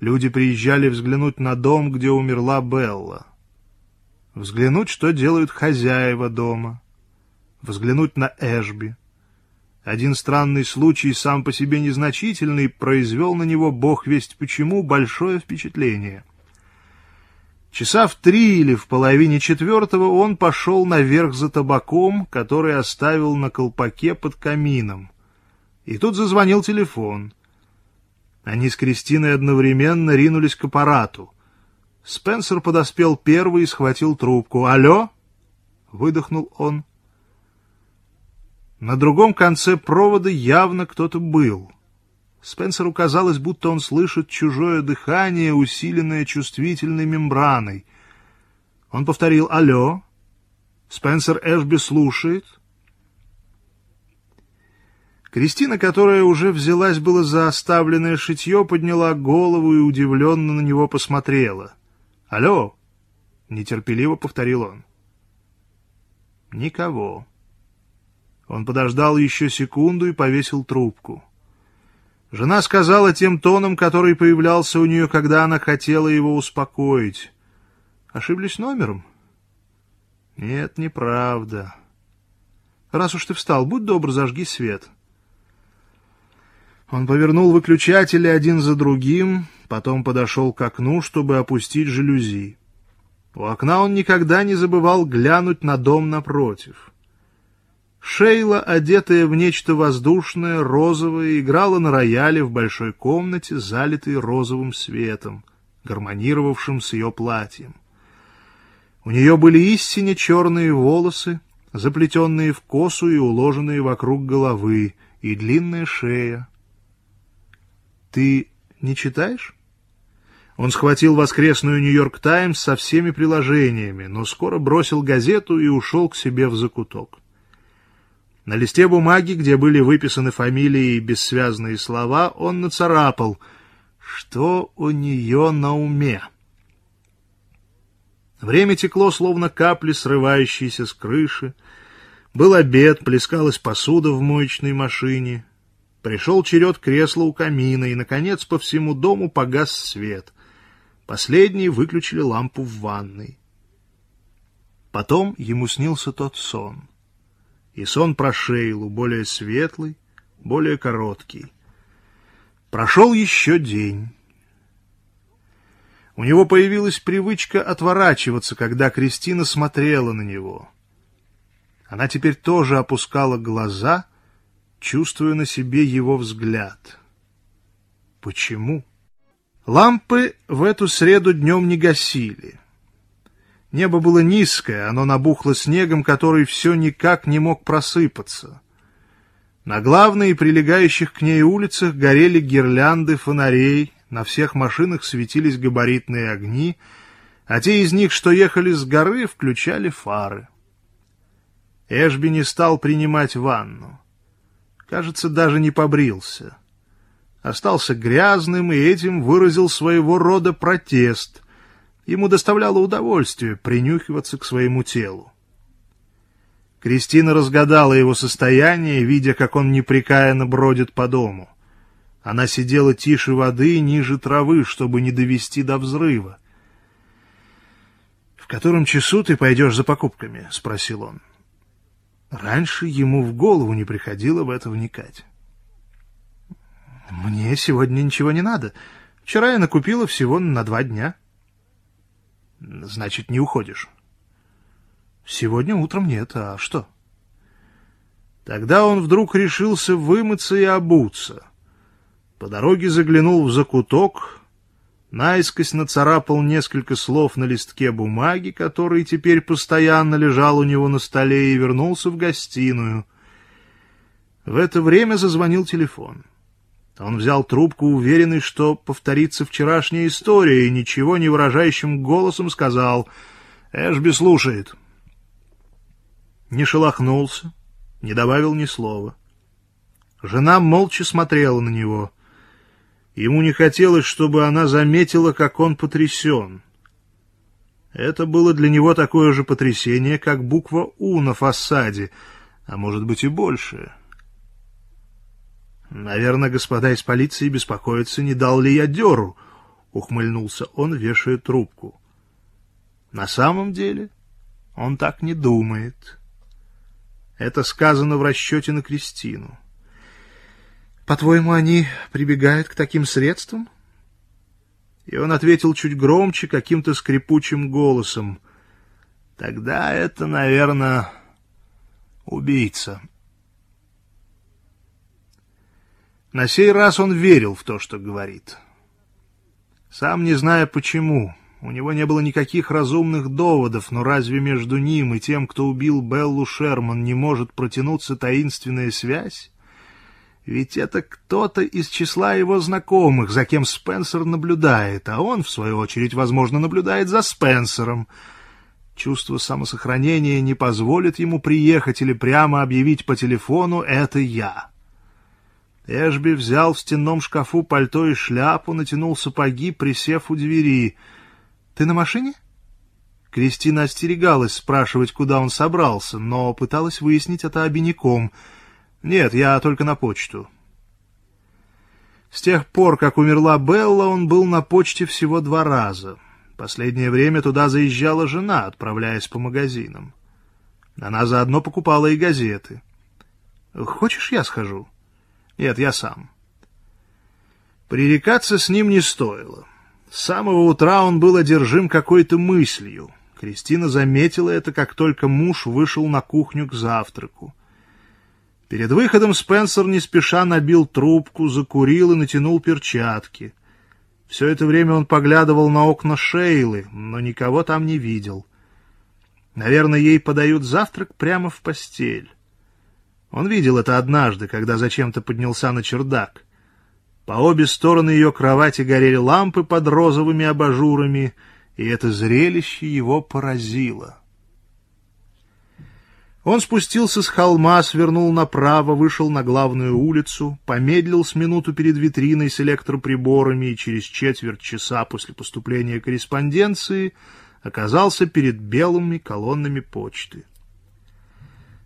Люди приезжали взглянуть на дом, где умерла Белла. Взглянуть, что делают хозяева дома. Взглянуть на Эшби. Один странный случай, сам по себе незначительный, произвел на него, бог весть почему, большое впечатление. Часа в три или в половине четвертого он пошел наверх за табаком, который оставил на колпаке под камином. И тут зазвонил телефон. Они с Кристиной одновременно ринулись к аппарату. Спенсер подоспел первый и схватил трубку. «Алло?» — выдохнул он. На другом конце провода явно кто-то был. Спенсеру казалось, будто он слышит чужое дыхание, усиленное чувствительной мембраной. Он повторил «Алло?» Спенсер Эшби слушает. Кристина, которая уже взялась было за оставленное шитье, подняла голову и удивленно на него посмотрела. «Алло!» — нетерпеливо повторил он. «Никого». Он подождал еще секунду и повесил трубку. Жена сказала тем тоном, который появлялся у нее, когда она хотела его успокоить. «Ошиблись номером?» «Нет, неправда. Раз уж ты встал, будь добр, зажги свет». Он повернул выключатели один за другим, потом подошел к окну, чтобы опустить жалюзи. У окна он никогда не забывал глянуть на дом напротив. Шейла, одетая в нечто воздушное, розовое, играла на рояле в большой комнате, залитой розовым светом, гармонировавшим с ее платьем. У нее были истинно черные волосы, заплетенные в косу и уложенные вокруг головы, и длинная шея, «Ты не читаешь?» Он схватил воскресную «Нью-Йорк Таймс» со всеми приложениями, но скоро бросил газету и ушел к себе в закуток. На листе бумаги, где были выписаны фамилии и бессвязные слова, он нацарапал «Что у нее на уме?» Время текло, словно капли, срывающиеся с крыши. Был обед, плескалась посуда в моечной машине. Пришел черед кресла у камина, и, наконец, по всему дому погас свет. Последние выключили лампу в ванной. Потом ему снился тот сон. И сон про Шейлу, более светлый, более короткий. Прошел еще день. У него появилась привычка отворачиваться, когда Кристина смотрела на него. Она теперь тоже опускала глаза — чувствуя на себе его взгляд. Почему? Лампы в эту среду днем не гасили. Небо было низкое, оно набухло снегом, который все никак не мог просыпаться. На главной и прилегающих к ней улицах горели гирлянды фонарей, на всех машинах светились габаритные огни, а те из них, что ехали с горы, включали фары. Эшби не стал принимать ванну. Кажется, даже не побрился. Остался грязным и этим выразил своего рода протест. Ему доставляло удовольствие принюхиваться к своему телу. Кристина разгадала его состояние, видя, как он непрекаянно бродит по дому. Она сидела тише воды, ниже травы, чтобы не довести до взрыва. — В котором часу ты пойдешь за покупками? — спросил он. Раньше ему в голову не приходило в это вникать. «Мне сегодня ничего не надо. Вчера я накупила всего на два дня». «Значит, не уходишь?» «Сегодня утром нет. А что?» Тогда он вдруг решился вымыться и обуться. По дороге заглянул в закуток, наискось нацарапал несколько слов на листке бумаги, который теперь постоянно лежал у него на столе, и вернулся в гостиную. В это время зазвонил телефон. Он взял трубку, уверенный, что повторится вчерашняя история, и ничего не выражающим голосом сказал «Эшби слушает». Не шелохнулся, не добавил ни слова. Жена молча смотрела на него — Ему не хотелось, чтобы она заметила, как он потрясен. Это было для него такое же потрясение, как буква «У» на фасаде, а может быть и больше. Наверное, господа из полиции беспокоятся, не дал ли я дёру. ухмыльнулся он, вешая трубку. На самом деле он так не думает. Это сказано в расчете на Кристину. По-твоему, они прибегают к таким средствам? И он ответил чуть громче, каким-то скрипучим голосом. Тогда это, наверное, убийца. На сей раз он верил в то, что говорит. Сам не зная почему. У него не было никаких разумных доводов, но разве между ним и тем, кто убил Беллу Шерман, не может протянуться таинственная связь? Ведь это кто-то из числа его знакомых, за кем Спенсер наблюдает, а он, в свою очередь, возможно, наблюдает за Спенсером. Чувство самосохранения не позволит ему приехать или прямо объявить по телефону «это я». Эшби взял в стенном шкафу пальто и шляпу, натянул сапоги, присев у двери. «Ты на машине?» Кристина остерегалась спрашивать, куда он собрался, но пыталась выяснить это обиняком — «Нет, я только на почту». С тех пор, как умерла Белла, он был на почте всего два раза. Последнее время туда заезжала жена, отправляясь по магазинам. Она заодно покупала и газеты. «Хочешь, я схожу?» «Нет, я сам». Пререкаться с ним не стоило. С самого утра он был одержим какой-то мыслью. Кристина заметила это, как только муж вышел на кухню к завтраку. Перед выходом Спенсер не спеша набил трубку, закурил и натянул перчатки. Все это время он поглядывал на окна Шейлы, но никого там не видел. Наверное, ей подают завтрак прямо в постель. Он видел это однажды, когда зачем-то поднялся на чердак. По обе стороны ее кровати горели лампы под розовыми абажурами, и это зрелище его поразило. Он спустился с холма, свернул направо, вышел на главную улицу, помедлил с минуту перед витриной с электроприборами и через четверть часа после поступления корреспонденции оказался перед белыми колоннами почты.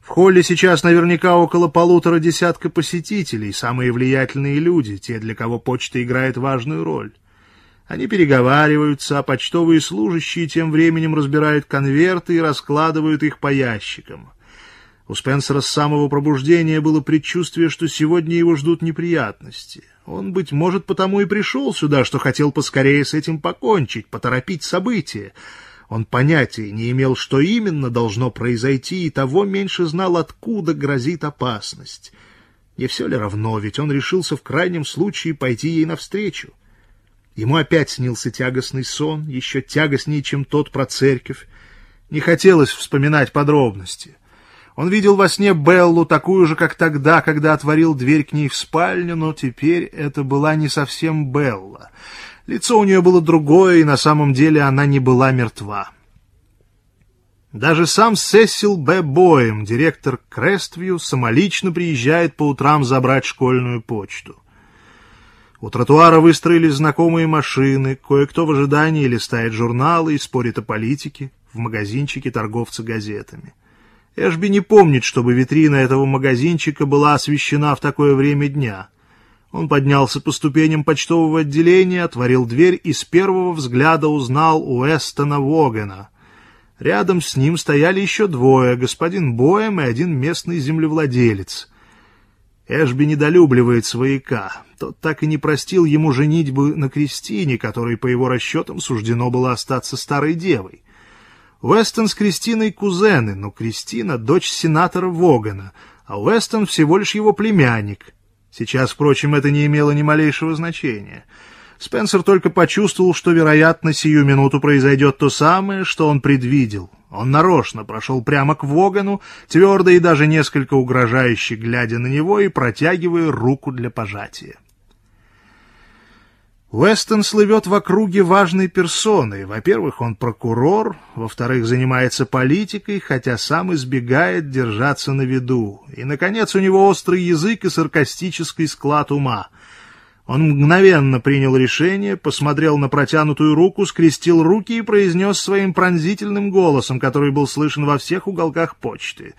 В холле сейчас наверняка около полутора десятка посетителей, самые влиятельные люди, те, для кого почта играет важную роль. Они переговариваются, а почтовые служащие тем временем разбирают конверты и раскладывают их по ящикам. У Спенсера с самого пробуждения было предчувствие, что сегодня его ждут неприятности. Он, быть может, потому и пришел сюда, что хотел поскорее с этим покончить, поторопить события. Он понятия не имел, что именно должно произойти, и того меньше знал, откуда грозит опасность. Не все ли равно, ведь он решился в крайнем случае пойти ей навстречу. Ему опять снился тягостный сон, еще тягостнее, чем тот про церковь. Не хотелось вспоминать подробности — он видел во сне Беллу, такую же, как тогда, когда отворил дверь к ней в спальню, но теперь это была не совсем Белла. Лицо у нее было другое, и на самом деле она не была мертва. Даже сам Сесил Б. Боем, директор Крествью, самолично приезжает по утрам забрать школьную почту. У тротуара выстроились знакомые машины, кое-кто в ожидании листает журналы и спорит о политике, в магазинчике торговца газетами. Эшби не помнит, чтобы витрина этого магазинчика была освещена в такое время дня. Он поднялся по ступеням почтового отделения, отворил дверь и с первого взгляда узнал Уэстона Вогена. Рядом с ним стояли еще двое, господин Боем и один местный землевладелец. Эшби недолюбливает свояка. Тот так и не простил ему женитьбы на Кристине, которой, по его расчетам, суждено было остаться старой девой. Уэстон с Кристиной кузены, но Кристина — дочь сенатора Вогана, а Уэстон всего лишь его племянник. Сейчас, впрочем, это не имело ни малейшего значения. Спенсер только почувствовал, что, вероятно, сию минуту произойдет то самое, что он предвидел. Он нарочно прошел прямо к Вогану, твердо и даже несколько угрожающе глядя на него и протягивая руку для пожатия. Уэстон слывет в округе важной персоной. Во-первых, он прокурор, во-вторых, занимается политикой, хотя сам избегает держаться на виду. И, наконец, у него острый язык и саркастический склад ума. Он мгновенно принял решение, посмотрел на протянутую руку, скрестил руки и произнес своим пронзительным голосом, который был слышен во всех уголках почты.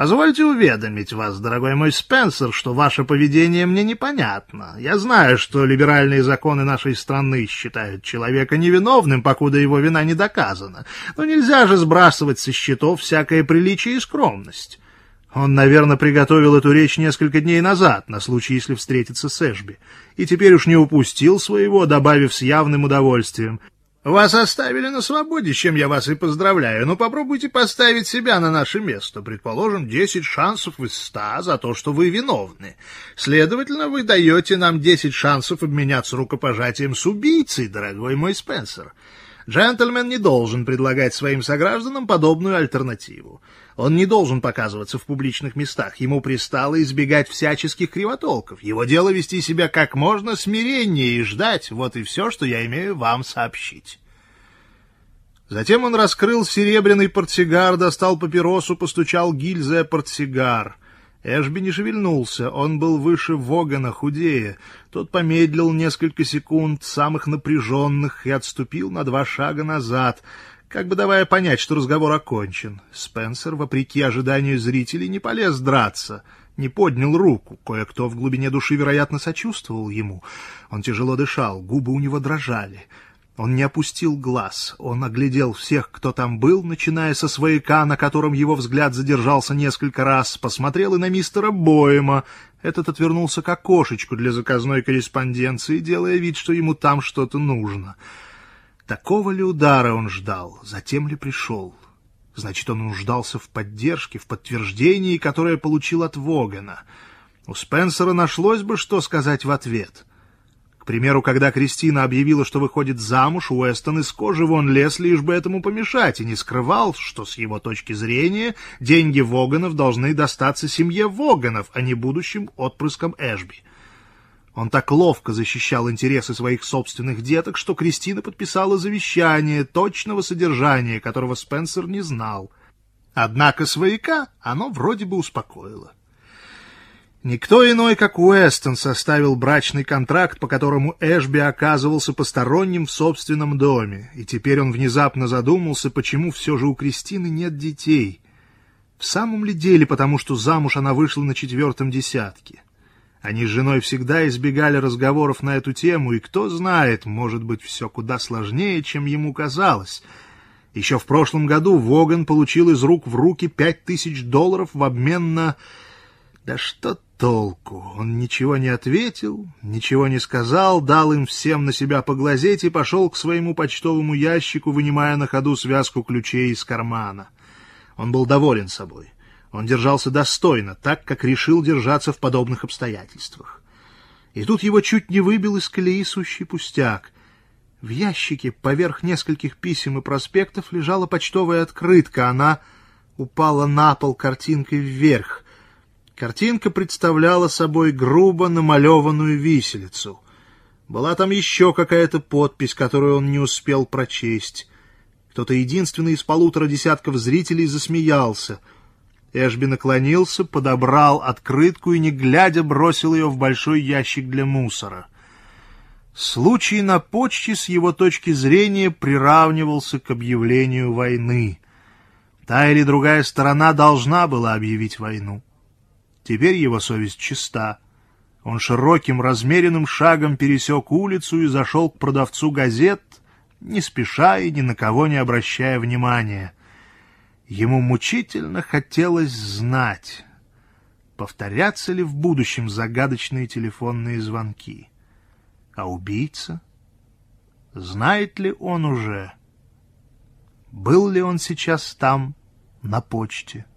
Позвольте уведомить вас, дорогой мой Спенсер, что ваше поведение мне непонятно. Я знаю, что либеральные законы нашей страны считают человека невиновным, покуда его вина не доказана. Но нельзя же сбрасывать со счетов всякое приличие и скромность. Он, наверное, приготовил эту речь несколько дней назад, на случай, если встретится с Эшби, и теперь уж не упустил своего, добавив с явным удовольствием — вас оставили на свободе, чем я вас и поздравляю, но попробуйте поставить себя на наше место. Предположим, десять шансов из ста за то, что вы виновны. Следовательно, вы даете нам десять шансов обменяться рукопожатием с убийцей, дорогой мой Спенсер. Джентльмен не должен предлагать своим согражданам подобную альтернативу. Он не должен показываться в публичных местах. Ему пристало избегать всяческих кривотолков. Его дело вести себя как можно смиреннее и ждать. Вот и все, что я имею вам сообщить. Затем он раскрыл серебряный портсигар, достал папиросу, постучал гильзой портсигар. Эшби не шевельнулся, он был выше Вогана, худее. Тот помедлил несколько секунд, самых напряженных, и отступил на два шага назад, как бы давая понять, что разговор окончен. Спенсер, вопреки ожиданию зрителей, не полез драться, не поднял руку. Кое-кто в глубине души, вероятно, сочувствовал ему. Он тяжело дышал, губы у него дрожали. Он не опустил глаз. Он оглядел всех, кто там был, начиная со свояка, на котором его взгляд задержался несколько раз, посмотрел и на мистера Боема. Этот отвернулся к окошечку для заказной корреспонденции, делая вид, что ему там что-то нужно. Такого ли удара он ждал, затем ли пришел? Значит, он нуждался в поддержке, в подтверждении, которое получил от Вогана. У Спенсера нашлось бы, что сказать в ответ — к примеру, когда Кристина объявила, что выходит замуж, Уэстон из кожи вон лез, лишь бы этому помешать, и не скрывал, что с его точки зрения деньги Воганов должны достаться семье Воганов, а не будущим отпрыскам Эшби. Он так ловко защищал интересы своих собственных деток, что Кристина подписала завещание точного содержания, которого Спенсер не знал. Однако свояка оно вроде бы успокоило. Никто иной, как Уэстон, составил брачный контракт, по которому Эшби оказывался посторонним в собственном доме, и теперь он внезапно задумался, почему все же у Кристины нет детей. В самом ли деле потому, что замуж она вышла на четвертом десятке? Они с женой всегда избегали разговоров на эту тему, и кто знает, может быть, все куда сложнее, чем ему казалось. Еще в прошлом году Воган получил из рук в руки пять тысяч долларов в обмен на... Да что толку? Он ничего не ответил, ничего не сказал, дал им всем на себя поглазеть и пошел к своему почтовому ящику, вынимая на ходу связку ключей из кармана. Он был доволен собой. Он держался достойно, так, как решил держаться в подобных обстоятельствах. И тут его чуть не выбил из колеи сущий пустяк. В ящике поверх нескольких писем и проспектов лежала почтовая открытка. Она упала на пол картинкой вверх — Картинка представляла собой грубо намалеванную виселицу. Была там еще какая-то подпись, которую он не успел прочесть. Кто-то единственный из полутора десятков зрителей засмеялся. Эшби наклонился, подобрал открытку и, не глядя, бросил ее в большой ящик для мусора. Случай на почте с его точки зрения приравнивался к объявлению войны. Та или другая сторона должна была объявить войну. Теперь его совесть чиста. Он широким, размеренным шагом пересек улицу и зашел к продавцу газет, не спеша и ни на кого не обращая внимания. Ему мучительно хотелось знать, повторятся ли в будущем загадочные телефонные звонки. А убийца? Знает ли он уже? Был ли он сейчас там, на почте? —